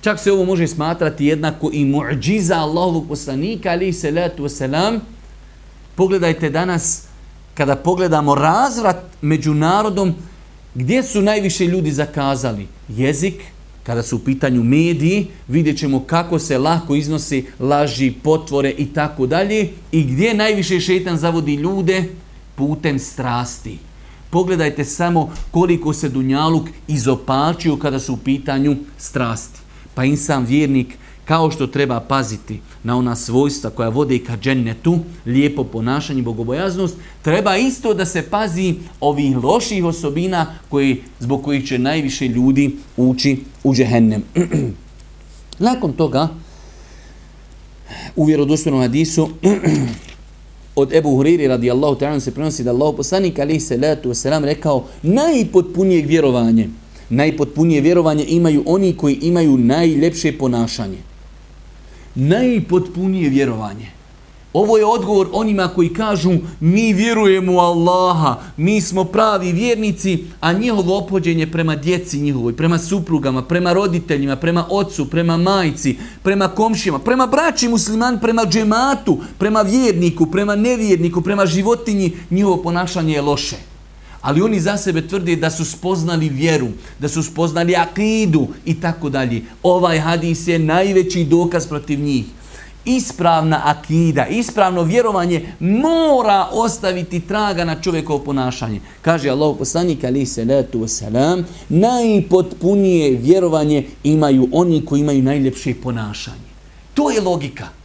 čak se ovo može smatrati jednako i muđiza Allahovog poslanika, ali i salatu wasalam, pogledajte danas, kada pogledamo razvrat među narodom, gdje su najviše ljudi zakazali? Jezik, kada su u pitanju mediji, vidjet ćemo kako se lako iznosi laži, potvore i tako dalje. I gdje najviše šetan zavodi ljude? Putem strasti. Pogledajte samo koliko se Dunjaluk izopačio kada su u pitanju strasti. Pa insan vjernik kao što treba paziti na ona svojstva koja vode ka džennetu, lijepo ponašanje, bogobojaznost, treba isto da se pazi ovih loših osobina koji, zbog kojih će najviše ljudi ući u džehennem. Nakon toga, u vjerodostojnom hadisu, od Ebu Huriri radijallahu ta'ala se prenosi da Allah poslanik alaihi salatu wasalam rekao najpotpunijeg vjerovanje, najpotpunije vjerovanje imaju oni koji imaju najljepše ponašanje najpotpunije vjerovanje. Ovo je odgovor onima koji kažu mi vjerujemo u Allaha, mi smo pravi vjernici, a njihovo opođenje prema djeci njihovoj, prema suprugama, prema roditeljima, prema ocu, prema majci, prema komšima, prema braći musliman, prema džematu, prema vjerniku, prema nevjerniku, prema životinji, njihovo ponašanje je loše. Ali oni za sebe tvrde da su spoznali vjeru, da su spoznali akidu i tako dalje. Ovaj hadis je najveći dokaz protiv njih. Ispravna akida, ispravno vjerovanje mora ostaviti traga na čovjekovo ponašanje. Kaže Allah poslanik ali se letu wasalam, najpotpunije vjerovanje imaju oni koji imaju najljepše ponašanje. To je logika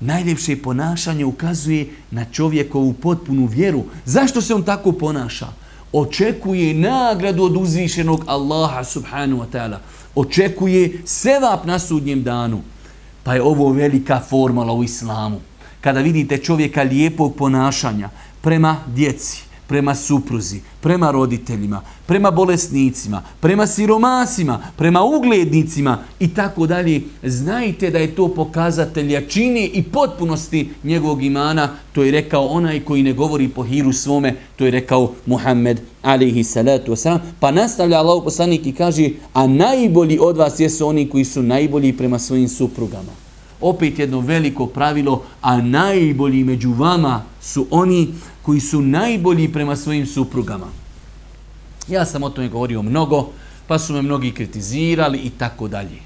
najljepše ponašanje ukazuje na čovjekovu potpunu vjeru. Zašto se on tako ponaša? Očekuje nagradu od uzvišenog Allaha subhanahu wa ta'ala. Očekuje sevap na sudnjem danu. Pa je ovo velika formula u islamu. Kada vidite čovjeka lijepog ponašanja prema djeci, prema supruzi, prema roditeljima, prema bolesnicima, prema siromasima, prema uglednicima i tako dalje, znajte da je to pokazatelj jačine i potpunosti njegovog imana. To je rekao onaj koji ne govori po hiru svome, to je rekao Muhammed alihi salatu wasalam. Pa nastavlja Allah poslanik i kaže, a najbolji od vas jesu oni koji su najbolji prema svojim suprugama. Opet jedno veliko pravilo, a najbolji među vama su oni koji su najbolji prema svojim suprugama. Ja sam o tome govorio mnogo, pa su me mnogi kritizirali i tako dalje.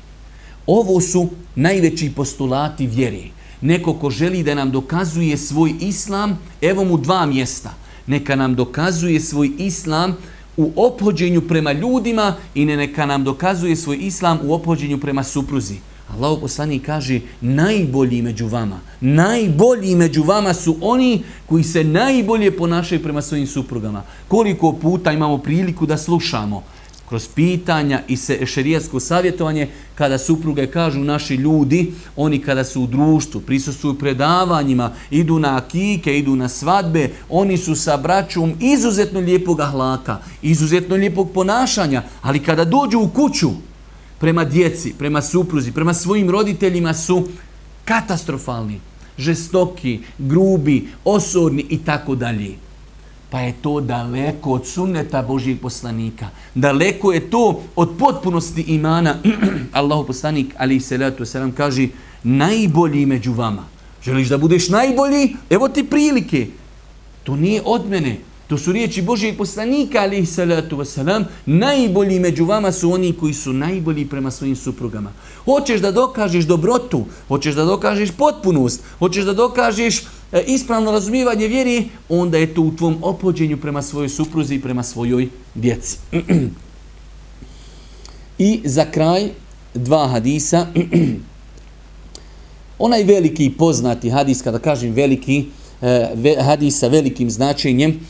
Ovo su najveći postulati vjere. Neko ko želi da nam dokazuje svoj islam, evo mu dva mjesta. Neka nam dokazuje svoj islam u opođenju prema ljudima i ne neka nam dokazuje svoj islam u opođenju prema supruzi. Allahu poslani kaže najbolji među vama, najbolji među vama su oni koji se najbolje ponašaju prema svojim suprugama. Koliko puta imamo priliku da slušamo kroz pitanja i se šerijatsko savjetovanje kada supruge kažu naši ljudi, oni kada su u društvu, prisustuju predavanjima, idu na akike, idu na svadbe, oni su sa braćom izuzetno lijepog ahlaka, izuzetno lijepog ponašanja, ali kada dođu u kuću, prema djeci, prema supruzi, prema svojim roditeljima su katastrofalni, žestoki, grubi, osorni i tako dalje. Pa je to daleko od sunneta Božijeg poslanika. Daleko je to od potpunosti imana. Allahu poslanik, ali i salatu wasalam, kaže, najbolji među vama. Želiš da budeš najbolji? Evo ti prilike. To nije od mene. To su riječi Božijeg poslanika, alihi salatu wasalam, najbolji među vama su oni koji su najbolji prema svojim suprugama. Hoćeš da dokažeš dobrotu, hoćeš da dokažeš potpunost, hoćeš da dokažeš e, ispravno razumijevanje vjeri, onda je to u tvom opođenju prema svojoj supruzi i prema svojoj djeci. I za kraj dva hadisa. Onaj veliki poznati hadis, kada kažem veliki, e, hadis sa velikim značenjem,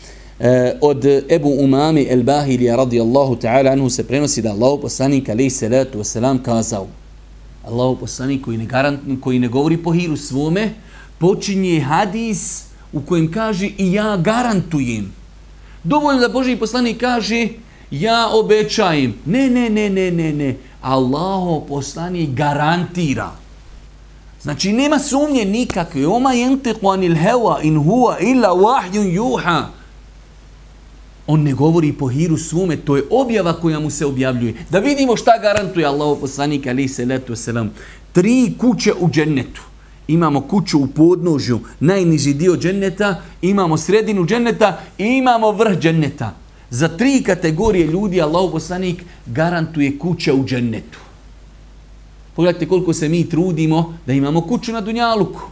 Eh, od Ebu Umami El Bahilija radijallahu ta'ala anhu se prenosi da Allah poslanik alaih salatu wasalam kazao Allahu poslanik koji ne, garant, koji ne govori po hiru svome počinje hadis u kojem kaže i ja garantujem. Dovoljno da Boži poslanik kaže ja obećajem. Ne, ne, ne, ne, ne, ne. Allaho poslanik garantira. Znači nema sumnje nikakve. Oma yantiqu anil hawa in huwa illa wahyun yuha. On ne govori po hiru sume, to je objava koja mu se objavljuje. Da vidimo šta garantuje Allahu poslanik ali se letu selam. Tri kuće u džennetu. Imamo kuću u podnožju, najniži dio dženneta, imamo sredinu dženneta i imamo vrh dženneta. Za tri kategorije ljudi Allahu poslanik garantuje kuće u džennetu. Pogledajte koliko se mi trudimo da imamo kuću na Dunjaluku.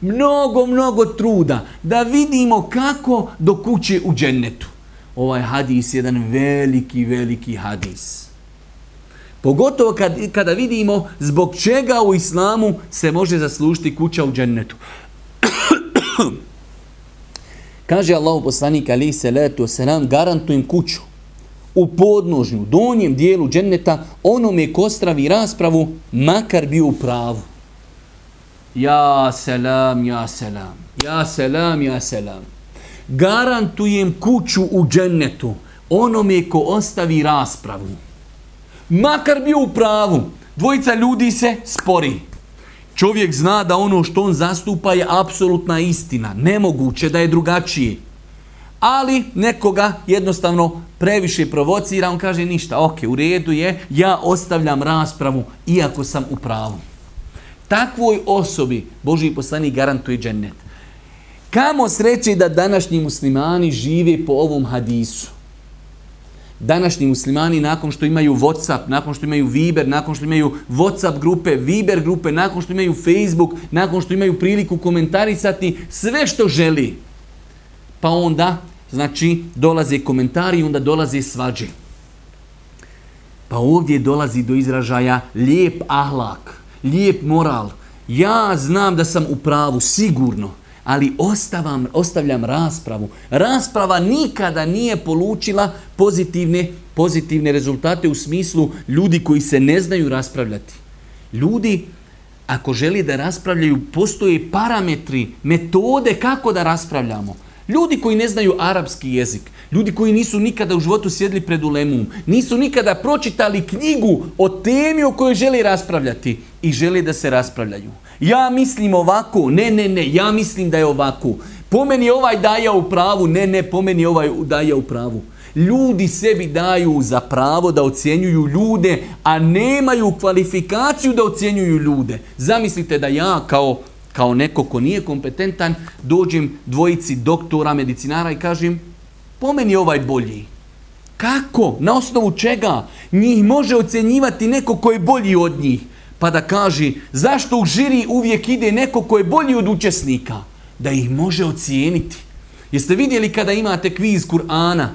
Mnogo, mnogo truda da vidimo kako do kuće u džennetu. Ovaj hadis jedan veliki, veliki hadis. Pogotovo kad, kada vidimo zbog čega u islamu se može zaslužiti kuća u džennetu. Kaže Allahu poslanik ali se letu selam garantujem kuću u podnožnju, donjem dijelu dženneta, onome ko stravi raspravu, makar bi u pravu. Ja selam, ja selam, ja selam, ja selam. Garantujem kuću u džennetu, onome ko ostavi raspravu. Makar bio u pravu, dvojica ljudi se spori. Čovjek zna da ono što on zastupa je apsolutna istina, nemoguće da je drugačije. Ali nekoga jednostavno previše provocira, on kaže ništa, ok, u redu je, ja ostavljam raspravu iako sam u pravu. Takvoj osobi Boži poslani garantuje džennet. Kamo sreće da današnji muslimani žive po ovom hadisu? Današnji muslimani nakon što imaju Whatsapp, nakon što imaju Viber, nakon što imaju Whatsapp grupe, Viber grupe, nakon što imaju Facebook, nakon što imaju priliku komentarisati sve što želi. Pa onda znači dolaze komentari i onda dolaze svađe. Pa ovdje dolazi do izražaja lijep ahlak, lijep moral. Ja znam da sam u pravu, sigurno, ali ostavam, ostavljam raspravu. Rasprava nikada nije polučila pozitivne, pozitivne rezultate u smislu ljudi koji se ne znaju raspravljati. Ljudi, ako želi da raspravljaju, postoje parametri, metode kako da raspravljamo. Ljudi koji ne znaju arapski jezik, ljudi koji nisu nikada u životu sjedli pred ulemom, nisu nikada pročitali knjigu o temi o kojoj želi raspravljati i želi da se raspravljaju. Ja mislim ovako, ne, ne, ne, ja mislim da je ovako. Po meni ovaj daja u pravu, ne, ne, po meni ovaj daja u pravu. Ljudi sebi daju za pravo da ocjenjuju ljude, a nemaju kvalifikaciju da ocjenjuju ljude. Zamislite da ja kao kao neko ko nije kompetentan, dođem dvojici doktora, medicinara i kažem, po meni ovaj bolji. Kako? Na osnovu čega? Njih može ocjenjivati neko ko je bolji od njih. Pa da kaže, zašto u žiri uvijek ide neko ko je bolji od učesnika? Da ih može ocijeniti. Jeste vidjeli kada imate kviz Kur'ana?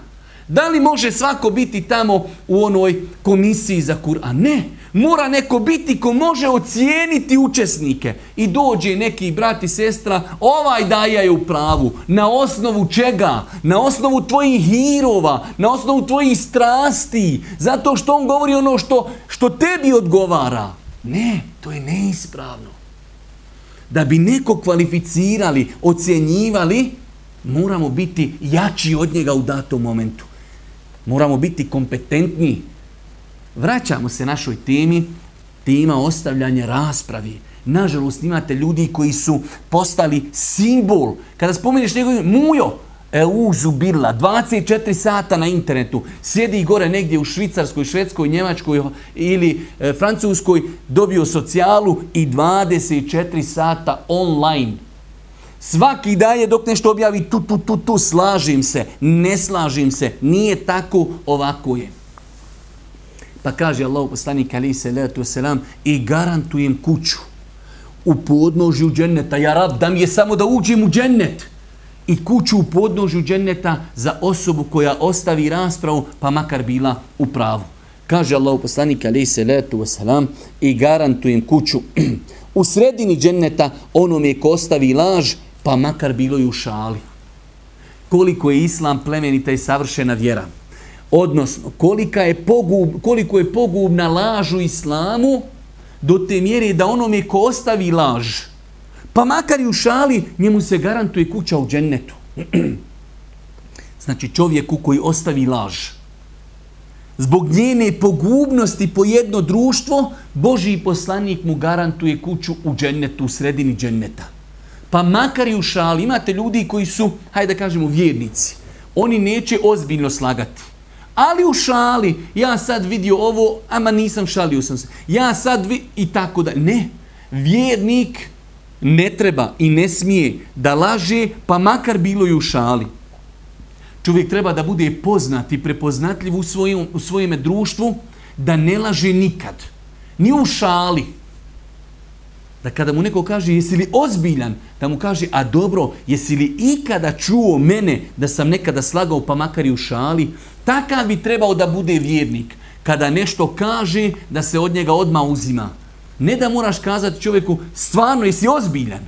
Da li može svako biti tamo u onoj komisiji za Kur'an? Ne mora neko biti ko može ocijeniti učesnike. I dođe neki brat i sestra, ovaj daja je u pravu. Na osnovu čega? Na osnovu tvojih hirova, na osnovu tvojih strasti. Zato što on govori ono što, što tebi odgovara. Ne, to je neispravno. Da bi neko kvalificirali, ocjenjivali, moramo biti jači od njega u datom momentu. Moramo biti kompetentni, Vraćamo se našoj temi, tema ostavljanja raspravi. Nažalost, imate ljudi koji su postali simbol. Kada spomeniš njegovim, mujo, Euzu birla, 24 sata na internetu, sjedi gore negdje u Švicarskoj, Švedskoj, Njemačkoj ili e, Francuskoj, dobio socijalu i 24 sata online. Svaki daje dok nešto objavi tu, tu, tu, tu, slažim se, ne slažim se, nije tako, ovako je. Pa kaže Allah poslanik ali se letu selam i garantujem kuću u podnožju dženneta. Ja rab, dam je samo da uđem u džennet. I kuću u podnožju dženneta za osobu koja ostavi raspravu, pa makar bila u pravu. Kaže Allah poslanik ali se letu selam i garantujem kuću u sredini dženneta onome ko ostavi laž, pa makar bilo i u šali. Koliko je islam plemenita i savršena vjera odnosno kolika je pogub, koliko je pogubna laž u islamu do te mjere da onome ko ostavi laž Pa makar i u šali, njemu se garantuje kuća u džennetu. znači čovjeku koji ostavi laž. Zbog njene pogubnosti po jedno društvo, Boži poslanik mu garantuje kuću u džennetu, u sredini dženneta. Pa makar i u šali, imate ljudi koji su, hajde da kažemo, vjernici. Oni neće ozbiljno slagati. Ali u šali, ja sad vidio ovo, ama nisam šalio sam se. Ja sad vi, i tako da, ne. Vjernik ne treba i ne smije da laže, pa makar bilo i u šali. Čovjek treba da bude poznat i prepoznatljiv u svojom, u svojeme društvu, da ne laže nikad. Ni u šali. Da kada mu neko kaže, jesi li ozbiljan, da mu kaže, a dobro, jesi li ikada čuo mene da sam nekada slagao pa makar i u šali, takav bi trebao da bude vjernik. Kada nešto kaže, da se od njega odma uzima. Ne da moraš kazati čovjeku, stvarno jesi ozbiljan.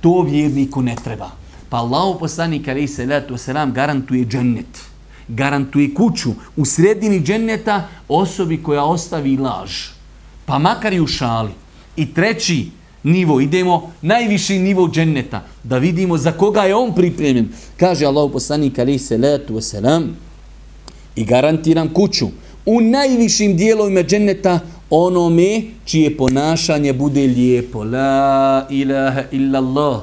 To vjerniku ne treba. Pa Allah poslanik ali se letu selam garantuje džennet. Garantuje kuću u sredini dženneta osobi koja ostavi laž. Pa makar i u šali. I treći nivo, idemo najviši nivo dženneta, da vidimo za koga je on pripremljen. Kaže Allah poslanik alaih salatu wasalam selam i garantiram kuću u najvišim dijelovima dženneta onome čije ponašanje bude lijepo. La ilaha illallah.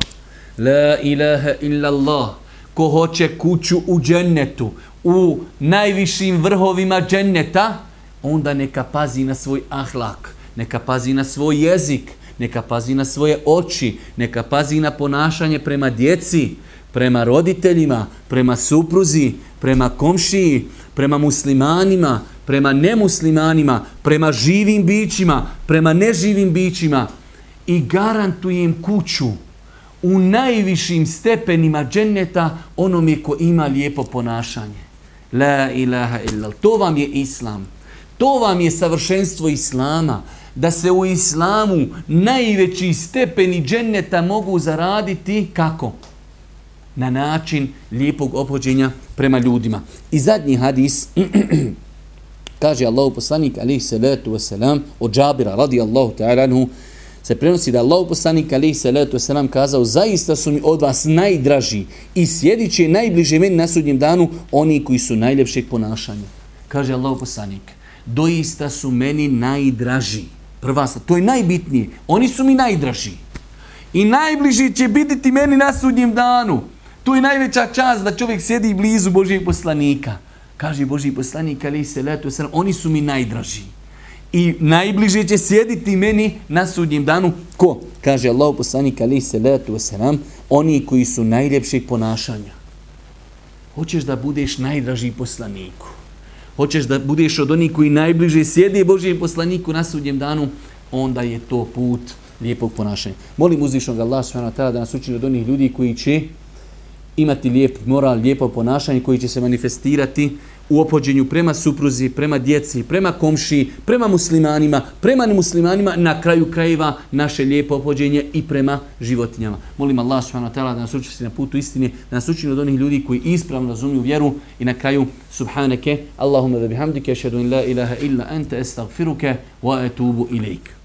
La ilaha illallah. Ko hoće kuću u džennetu, u najvišim vrhovima dženneta, onda neka pazi na svoj ahlak, neka pazi na svoj jezik, neka pazi na svoje oči, neka pazi na ponašanje prema djeci, prema roditeljima, prema supruzi, prema komšiji, prema muslimanima, prema nemuslimanima, prema živim bićima, prema neživim bićima i garantujem kuću u najvišim stepenima dženneta onome ko ima lijepo ponašanje. La ilaha illa. To vam je islam. To vam je savršenstvo islama. Da se u islamu najveći stepeni dženneta mogu zaraditi kako? Na način lijepog obhođenja prema ljudima. I zadnji hadis kaže Allahu poslanik alejhi salatu vesselam od Džabira radijallahu ta'ala anhu se prenosi da Allahu poslanik alejhi salatu vesselam kazao zaista su mi od vas najdraži i sjediće najbliže meni na sudnjem danu oni koji su najljepšeg ponašanja. Kaže Allahu poslanik doista su meni najdraži. Prva stvar, to je najbitnije. Oni su mi najdraži. I najbliži će biti meni na sudnjem danu. To je najveća čast da čovjek sjedi blizu Božijeg poslanika. Kaže Božji poslanik, ali se letu oni su mi najdraži. I najbliže će sjediti meni na sudnjem danu. Ko? Kaže Allah poslanik, ali se letu oni koji su najljepših ponašanja. Hoćeš da budeš najdraži poslaniku. Hoćeš da budeš od onih koji najbliže sjedi Božijem poslaniku na sudnjem danu, onda je to put lijepog ponašanja. Molim uzvišnog Allah da nas učini od onih ljudi koji će imati lijep moral, lijepo ponašanje koji će se manifestirati u opođenju prema supruzi, prema djeci, prema komši, prema muslimanima, prema nemuslimanima, na kraju krajeva naše lijepo opođenje i prema životinjama. Molim Allah subhanahu wa ta'ala da nas učesti na putu istine, da nas učini od onih ljudi koji ispravno razumiju vjeru i na kraju subhaneke, Allahumma da bihamdike, šedun la ilaha illa ente, estagfiruke, wa etubu ilaik.